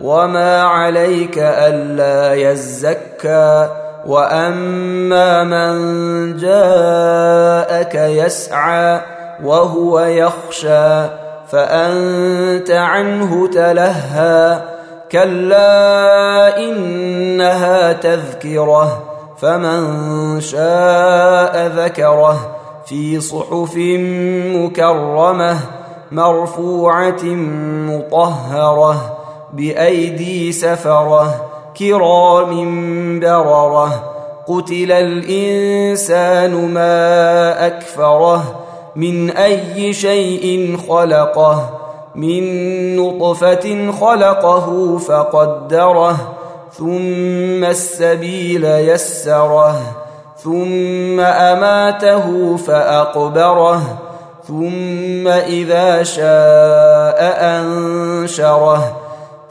وما عليك الا يزكى واما من جاءك يسعى وهو يخشى فانت عنه تلهى كلا انها تذكره فمن شاء ذكره في صحف مكرمه مرفوعه مطهره بأيدي سفرة كرام بررة قتل الإنسان ما أكفره من أي شيء خلقه من نطفة خلقه فقدره ثم السبيل يسره ثم أماته فأقبره ثم إذا شاء أنشره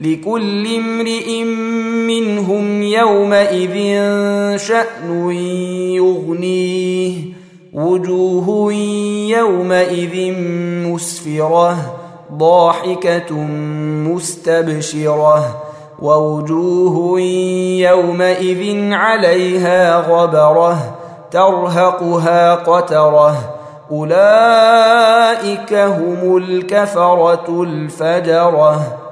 لكل امرئ منهم يومئذ شأن يغنيه وجوه يومئذ مسفرة ضاحكة مستبشرة ووجوه يومئذ عليها غبرة ترهقها قترة. أولئك هم الكفرة الفجرة.